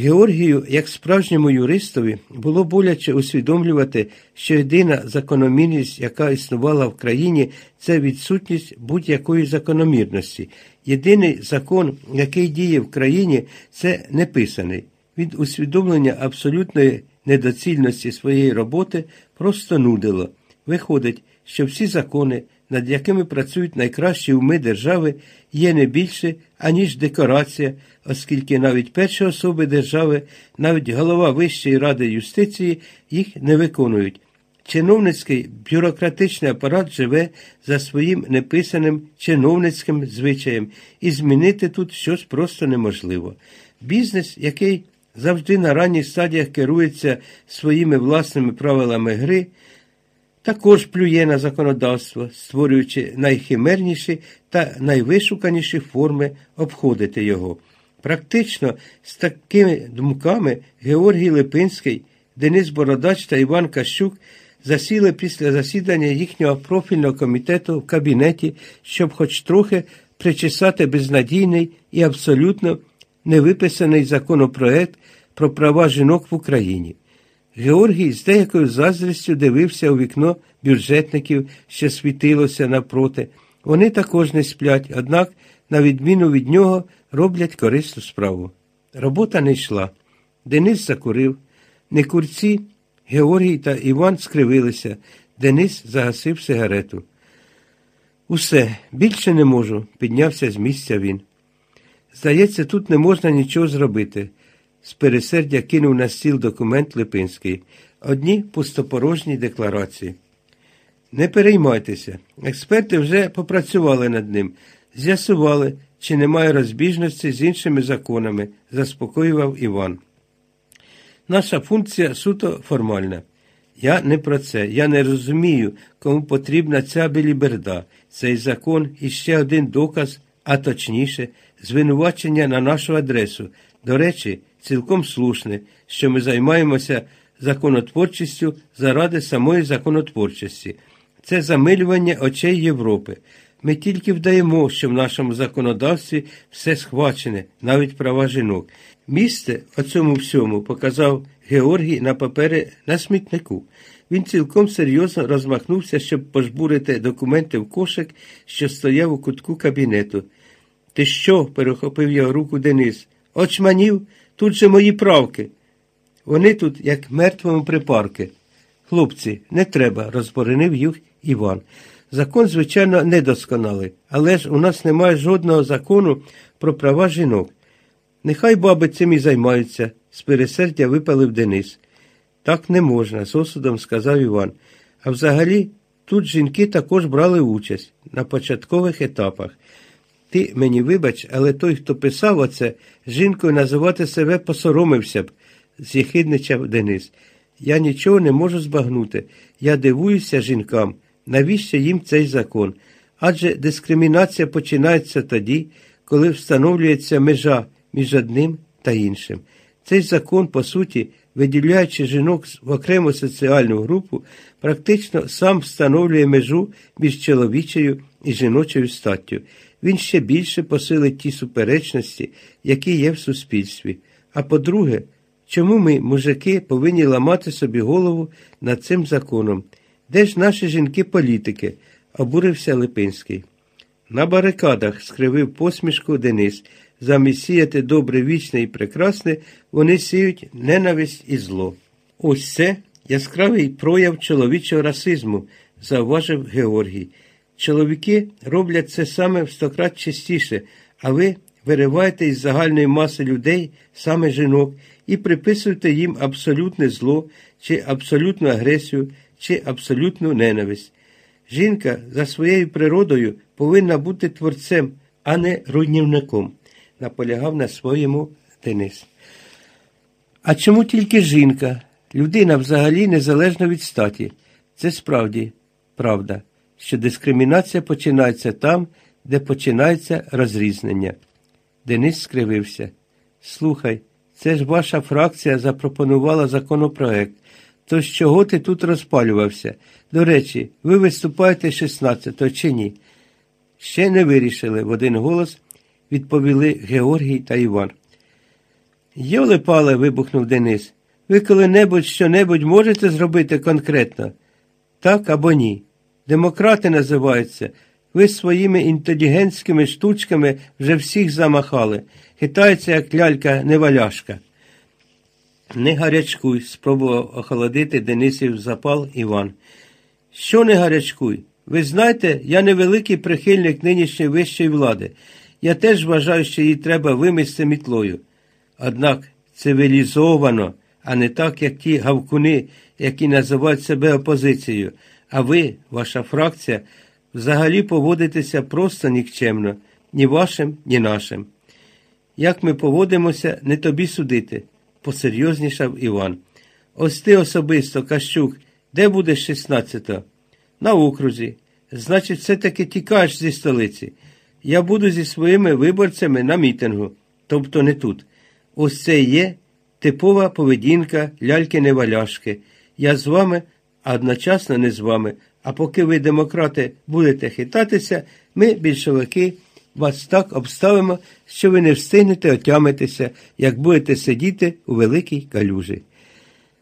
Георгію, як справжньому юристові, було боляче усвідомлювати, що єдина закономірність, яка існувала в країні, це відсутність будь-якої закономірності. Єдиний закон, який діє в країні, це неписаний. Від усвідомлення абсолютної недоцільності своєї роботи просто нудило. Виходить, що всі закони, над якими працюють найкращі уми держави, є не більше, аніж декорація, оскільки навіть перші особи держави, навіть голова Вищої ради юстиції їх не виконують. Чиновницький бюрократичний апарат живе за своїм неписаним чиновницьким звичаєм, і змінити тут щось просто неможливо. Бізнес, який завжди на ранніх стадіях керується своїми власними правилами гри, також плює на законодавство, створюючи найхимерніші та найвишуканіші форми обходити його. Практично з такими думками Георгій Липинський, Денис Бородач та Іван Кащук засіли після засідання їхнього профільного комітету в кабінеті, щоб хоч трохи причесати безнадійний і абсолютно невиписаний законопроект про права жінок в Україні. Георгій з деякою заздрістю дивився у вікно бюджетників, що світилося навпроти. Вони також не сплять, однак, на відміну від нього, роблять корисну справу. Робота не йшла. Денис закурив. Не курці, Георгій та Іван скривилися. Денис загасив сигарету. Усе, більше не можу, піднявся з місця він. Здається, тут не можна нічого зробити. З пересердя кинув на стіл документ Липинський. Одні пустопорожні декларації. Не переймайтеся. Експерти вже попрацювали над ним, з'ясували, чи немає розбіжності з іншими законами, заспокоював Іван. Наша функція суто формальна. Я не про це. Я не розумію, кому потрібна ця біліберда, цей закон і ще один доказ, а точніше, звинувачення на нашу адресу. До речі, цілком слушне, що ми займаємося законотворчістю заради самої законотворчості. Це замилювання очей Європи. Ми тільки вдаємо, що в нашому законодавстві все схвачене, навіть права жінок. Місце оцьому всьому показав Георгій на папері на смітнику. Він цілком серйозно розмахнувся, щоб пожбурити документи в кошик, що стояв у кутку кабінету. Ти що? перехопив його руку Денис. Очманів, тут же мої правки. Вони тут, як мертвому припарки. Хлопці, не треба, розборенив їх Іван. Закон, звичайно, недосконалий, але ж у нас немає жодного закону про права жінок. Нехай баби цим і займаються, з пересердя випалив Денис. Так не можна, з осудом сказав Іван. А взагалі, тут жінки також брали участь на початкових етапах. Ти мені вибач, але той, хто писав оце, жінкою називати себе посоромився б, з'єхидничав Денис. Я нічого не можу збагнути. Я дивуюся жінкам, навіщо їм цей закон? Адже дискримінація починається тоді, коли встановлюється межа між одним та іншим. Цей закон, по суті, виділяючи жінок в окрему соціальну групу, практично сам встановлює межу між чоловічою і жіночою статтю. Він ще більше посилить ті суперечності, які є в суспільстві. А по-друге, чому ми, мужики, повинні ламати собі голову над цим законом? Де ж наші жінки-політики? обурився Липинський. На барикадах скривив посмішку Денис. Замість сіяти добре, вічне і прекрасне, вони сіють ненависть і зло. Ось це яскравий прояв чоловічого расизму, зауважив Георгій. Чоловіки роблять це саме в стократ частіше, а ви вириваєте із загальної маси людей, саме жінок, і приписуєте їм абсолютне зло, чи абсолютну агресію, чи абсолютну ненависть. Жінка за своєю природою повинна бути творцем, а не руйнівником, наполягав на своєму Денис. А чому тільки жінка? Людина взагалі незалежно від статі. Це справді правда, що дискримінація починається там, де починається розрізнення. Денис скривився. Слухай, це ж ваша фракція запропонувала законопроект. То з чого ти тут розпалювався? До речі, ви виступаєте 16-го чи ні? Ще не вирішили, в один голос відповіли Георгій та Іван. Йоле пале, вибухнув Денис. Ви коли-небудь що-небудь можете зробити конкретно? Так або ні. Демократи називаються. Ви своїми інтелігентськими штучками вже всіх замахали. Хитається, як лялька неваляшка. Не гарячкуй, спробував охолодити Денисів запал Іван. Що не гарячкуй? Ви знаєте, я невеликий прихильник нинішньої вищої влади. Я теж вважаю, що її треба вимісти мітлою. Однак цивілізовано, а не так, як ті гавкуни, які називають себе опозицією. А ви, ваша фракція, взагалі поводитеся просто нікчемно, ні вашим, ні нашим. Як ми поводимося, не тобі судити, посерйознішав Іван. Ось ти особисто, Кащук, де будеш 16-го? На окрузі. Значить, все-таки тікаєш зі столиці. Я буду зі своїми виборцями на мітингу, тобто не тут. Ось це є типова поведінка ляльки-неваляшки. Я з вами, а одночасно не з вами. А поки ви, демократи, будете хитатися, ми, більшовики, вас так обставимо, що ви не встигнете отямитися, як будете сидіти у великій калюжі.